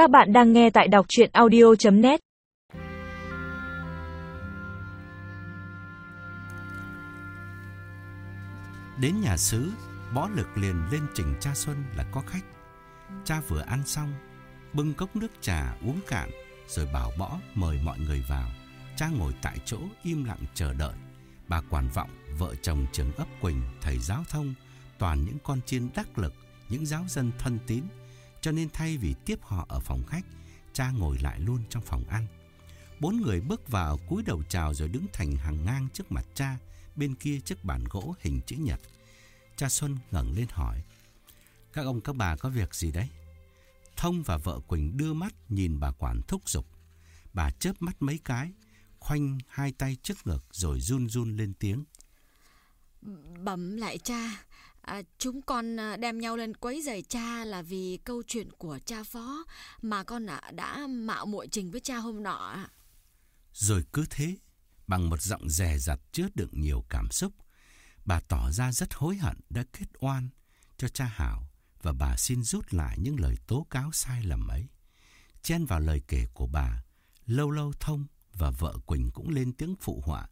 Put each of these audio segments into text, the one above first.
Các bạn đang nghe tại đọc chuyện audio.net Đến nhà xứ, bó lực liền lên trình cha Xuân là có khách. Cha vừa ăn xong, bưng cốc nước trà uống cạn, rồi bảo bõ mời mọi người vào. Cha ngồi tại chỗ im lặng chờ đợi. Bà quản vọng, vợ chồng trưởng ấp Quỳnh, thầy giáo thông, toàn những con chiên đắc lực, những giáo dân thân tín. Cho nên thay vì tiếp họ ở phòng khách, cha ngồi lại luôn trong phòng ăn. Bốn người bước vào cúi đầu chào rồi đứng thành hàng ngang trước mặt cha, bên kia chiếc bàn gỗ hình chữ nhật. Cha Xuân ngẩng lên hỏi, các ông các bà có việc gì đấy? Thông và vợ Quỳnh đưa mắt nhìn bà quản thúc giục. Bà chớp mắt mấy cái, khoanh hai tay trước ngực rồi run run lên tiếng. Bẩm lại cha, à, chúng con à, đem nhau lên quấy giày cha là vì câu chuyện của cha phó mà con à, đã mạo muội trình với cha hôm nọ. Rồi cứ thế, bằng một giọng rè rặt chứa đựng nhiều cảm xúc, bà tỏ ra rất hối hận đã kết oan cho cha Hảo và bà xin rút lại những lời tố cáo sai lầm ấy. Chen vào lời kể của bà, lâu lâu thông và vợ Quỳnh cũng lên tiếng phụ họa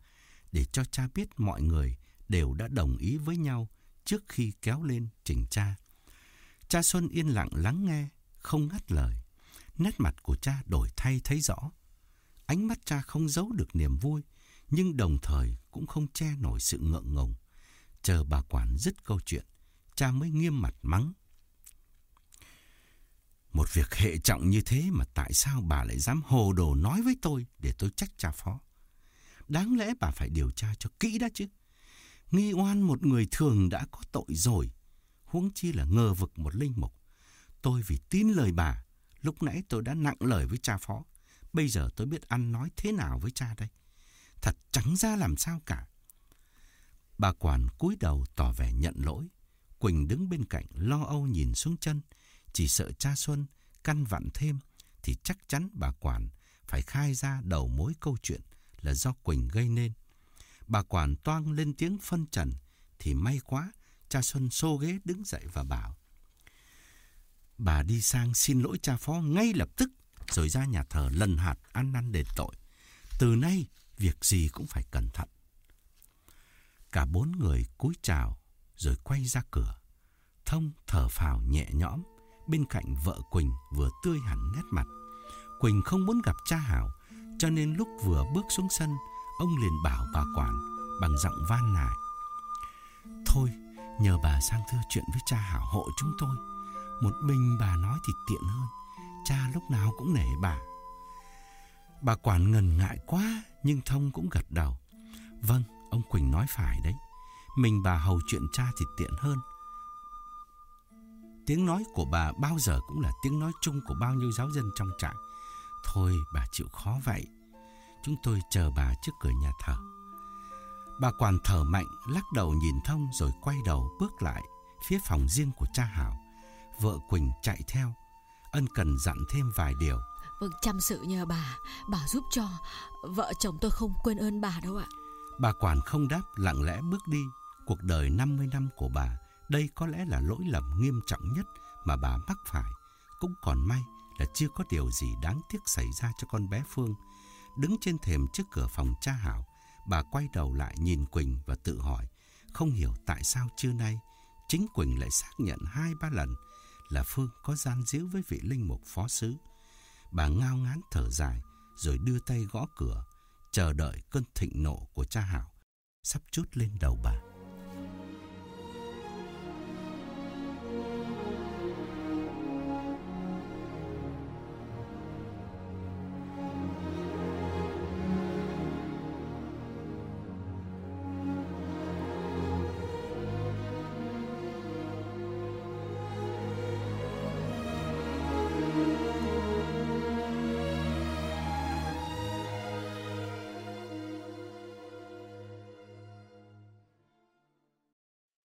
để cho cha biết mọi người đều đã đồng ý với nhau trước khi kéo lên trình cha. Cha Xuân yên lặng lắng nghe, không ngắt lời. Nét mặt của cha đổi thay thấy rõ. Ánh mắt cha không giấu được niềm vui, nhưng đồng thời cũng không che nổi sự ngượng ngùng. Chờ bà quản dứt câu chuyện, cha mới nghiêm mặt mắng. Một việc hệ trọng như thế mà tại sao bà lại dám hồ đồ nói với tôi để tôi trách cha phó? Đáng lẽ bà phải điều tra cho kỹ đã chứ. Nghi oan một người thường đã có tội rồi, huống chi là ngờ vực một linh mục. Tôi vì tin lời bà, lúc nãy tôi đã nặng lời với cha phó. Bây giờ tôi biết ăn nói thế nào với cha đây. Thật trắng ra làm sao cả. Bà quản cúi đầu tỏ vẻ nhận lỗi. Quỳnh đứng bên cạnh lo âu nhìn xuống chân. Chỉ sợ cha Xuân căn vặn thêm thì chắc chắn bà quản phải khai ra đầu mối câu chuyện là do Quỳnh gây nên. Bà quản toang lên tiếng phân trần thì may quá cha Xuân xô ghế đứng dậy và bảo Bà đi sang xin lỗi cha phó ngay lập tức rồi ra nhà thờ lần hạt ăn năn đền tội. Từ nay việc gì cũng phải cẩn thận. Cả bốn người cúi chào rồi quay ra cửa. Thông thở phào nhẹ nhõm, bên cạnh vợ Quỳnh vừa tươi hẳn nét mặt. Quỳnh không muốn gặp cha Hảo, cho nên lúc vừa bước xuống sân, ông liền bảo bà quản bằng giọng van nài. Thôi, nhờ bà sang thưa chuyện với cha Hảo hộ chúng tôi. Một mình bà nói thì tiện hơn, cha lúc nào cũng nể bà. Bà quản ngần ngại quá, nhưng Thông cũng gật đầu. Vâng, ông Quỳnh nói phải đấy. Mình bà hầu chuyện cha thì tiện hơn. Tiếng nói của bà bao giờ cũng là tiếng nói chung của bao nhiêu giáo dân trong trại. Thôi bà chịu khó vậy. Chúng tôi chờ bà trước cửa nhà thờ. Bà quản thở mạnh, lắc đầu nhìn thông rồi quay đầu bước lại phía phòng riêng của cha Hảo. Vợ Quỳnh chạy theo. Ân cần dặn thêm vài điều. Vâng, chăm sự nhờ bà, bà giúp cho. Vợ chồng tôi không quên ơn bà đâu ạ. Bà quản không đáp lặng lẽ bước đi. Cuộc đời 50 năm của bà, đây có lẽ là lỗi lầm nghiêm trọng nhất mà bà mắc phải. Cũng còn may là chưa có điều gì đáng tiếc xảy ra cho con bé Phương. Đứng trên thềm trước cửa phòng cha Hảo, bà quay đầu lại nhìn Quỳnh và tự hỏi, không hiểu tại sao trưa nay chính Quỳnh lại xác nhận hai ba lần là Phương có gian díu với vị linh mục phó sứ. Bà ngao ngán thở dài rồi đưa tay gõ cửa, chờ đợi cơn thịnh nộ của cha Hảo sắp chút lên đầu bà.